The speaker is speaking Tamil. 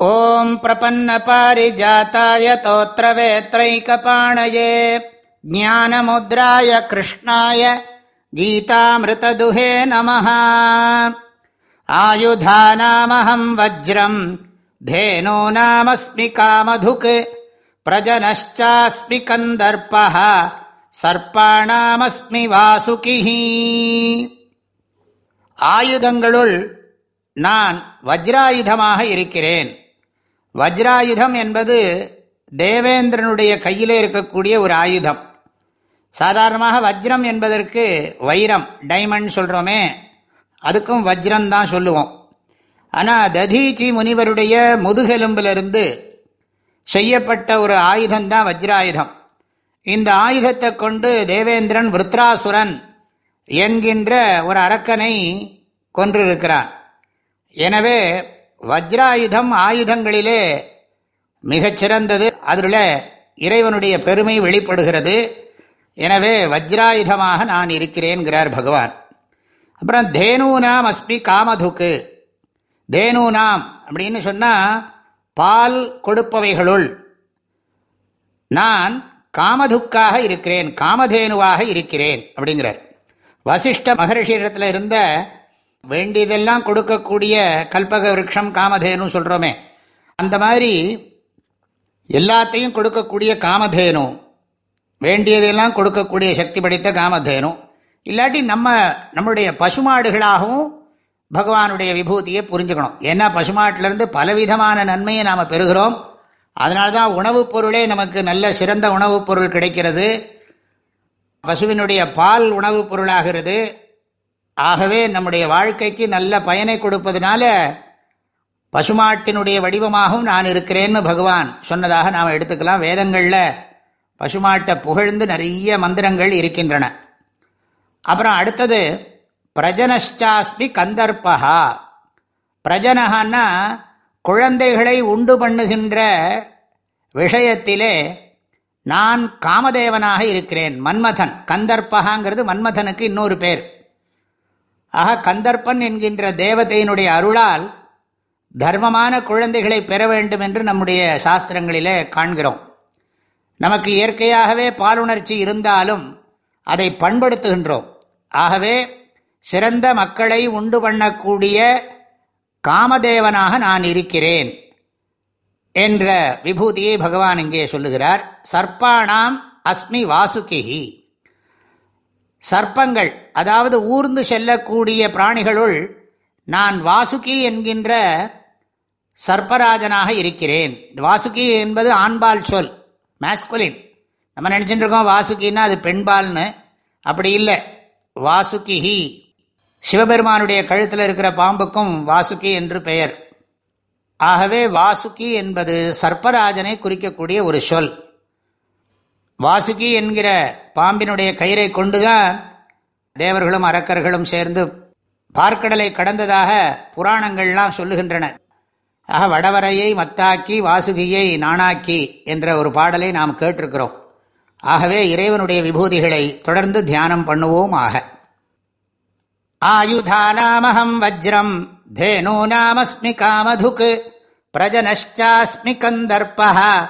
ॐ प्रपन्नपारिजाताय तोत्रवेत्रैकपाणये ज्ञानमुद्राय कृष्णाय गीतामृतदुहे नमः आयुधानामहं वज्रम् धेनूनामस्मि कामधुक् प्रजनश्चास्मि कन्दर्पः சர்ப்பாணாமஸ்மி வாசுகிஹி ஆயுதங்களுள் நான் வஜ்ராயுதமாக இருக்கிறேன் வஜ்ராயுதம் என்பது தேவேந்திரனுடைய கையிலே இருக்கக்கூடிய ஒரு ஆயுதம். சாதாரணமாக வஜ்ரம் என்பதற்கு வைரம் டைமண்ட் சொல்கிறோமே அதுக்கும் வஜ்ரம் தான் சொல்லுவோம். ஆனால் ததீச்சி முனிவருடைய முதுகெலும்பிலிருந்து செய்யப்பட்ட ஒரு ஆயுதம்தான் வஜ்ராயுதம். இந்த ஆயுதத்தை கொண்டு தேவேந்திரன் விருத்ராசுரன் என்கின்ற ஒரு அரக்கனை கொன்றிருக்கிறான். எனவே வஜ்ராயுதம் ஆயுதங்களிலே மிகச்சிறந்தது. அதில் இறைவனுடைய பெருமை வெளிப்படுகிறது. எனவே வஜ்ராயுதமாக நான் இருக்கிறேன்கிறார் பகவான். அப்புறம் தேனூனாம் அஸ்மி காமதுக்கு. தேனூனாம் அப்படின்னு சொன்னால் பால் கொடுப்பவைகளுள் நான் காமதுக்காக இருக்கிறேன் காமதேனுவாக இருக்கிறேன் அப்படிங்கிறார். வசிஷ்ட மகரிஷியிடத்தில் இருந்த வேண்டியதெல்லாம் கொடுக்கக்கூடிய கல்பக விரக்ஷம் காமதேனு சொல்கிறோமே அந்த மாதிரி எல்லாத்தையும் கொடுக்கக்கூடிய காமதேனு வேண்டியதெல்லாம் கொடுக்கக்கூடிய சக்தி படைத்த காமதேனு இல்லாட்டி நம்ம நம்மளுடைய பசுமாடுகளாகவும் பகவானுடைய விபூதியை புரிஞ்சுக்கணும். ஏன்னா பசுமாட்டிலிருந்து பலவிதமான நன்மையை நாம் பெறுகிறோம். அதனால தான் உணவுப் பொருளே நமக்கு நல்ல சிறந்த உணவுப் பொருள் கிடைக்கிறது. பசுவினுடைய பால் உணவுப் பொருளாகிறது. ஆகவே நம்முடைய வாழ்க்கைக்கு நல்ல பயனை கொடுப்பதனால பசுமாட்டினுடைய வடிவமாகவும் நான் இருக்கிறேன்னு பகவான் சொன்னதாக நாம் எடுத்துக்கலாம் வேதங்களில். பசுமாட்டை புகழ்ந்து நிறைய மந்திரங்கள் இருக்கின்றன. அப்புறம் அடுத்தது பிரஜனஷ்டாஸ்மி கந்தர்பகா பிரஜனகான்னா குழந்தைகளை உண்டு பண்ணுகின்ற விஷயத்திலே நான் காமதேவனாக இருக்கிறேன். மன்மதன் கந்தர்பகாங்கிறது மன்மதனுக்கு இன்னொரு பேர். ஆக கந்தர்ப்பன் என்கின்ற தேவதையினுடைய அருளால் தர்மமான குழந்தைகளை பெற வேண்டும் என்று நம்முடைய சாஸ்திரங்களிலே காண்கிறோம். நமக்கு இயற்கையாகவே பாலுணர்ச்சி இருந்தாலும் அதை பண்படுத்துகின்றோம். ஆகவே சிறந்த மக்களை உண்டு பண்ணக்கூடிய காமதேவனாக நான் இருக்கிறேன் என்ற விபூதியை பகவான் இங்கே சொல்லுகிறார். சர்ப்பானாம் அஸ்மி வாசுகிஹி. சர்ப்பங்கள் அதாவது ஊர்ந்து செல்லக்கூடிய பிராணிகளுள் நான் வாசுகி என்கின்ற சர்ப்பராஜனாக இருக்கிறேன். வாசுகி என்பது ஆண்பால் சொல் மேஸ்குலின் நம்ம நினச்சிட்டு இருக்கோம் வாசுகின்னா அது பெண்பால்னு. அப்படி இல்லை. வாசுகிஹி. சிவபெருமானுடைய கழுத்தில் இருக்கிற பாம்புக்கும் வாசுகி என்று பெயர். ஆகவே வாசுகி என்பது சர்ப்பராஜனை குறிக்கக்கூடிய ஒரு சொல். வாசுகி என்கிற பாம்பினுடைய கயிறை கொண்டுதான் தேவர்களும் அரக்கர்களும் சேர்ந்து பார்க்கடலை கடந்ததாக புராணங்கள்லாம் சொல்லுகின்றன. ஆக வடவரையை மத்தாக்கி வாசுகியை நானாக்கி என்ற ஒரு பாடலை நாம் கேட்டிருக்கிறோம். ஆகவே இறைவனுடைய விபூதிகளை தொடர்ந்து தியானம் பண்ணுவோம் ஆக. ஆயுதா நாமஹம் வஜ்ரம் தேனூ நாமஸ்மி காமதுக் பிரஜனஷ்டாஸ்மி கந்தர்பா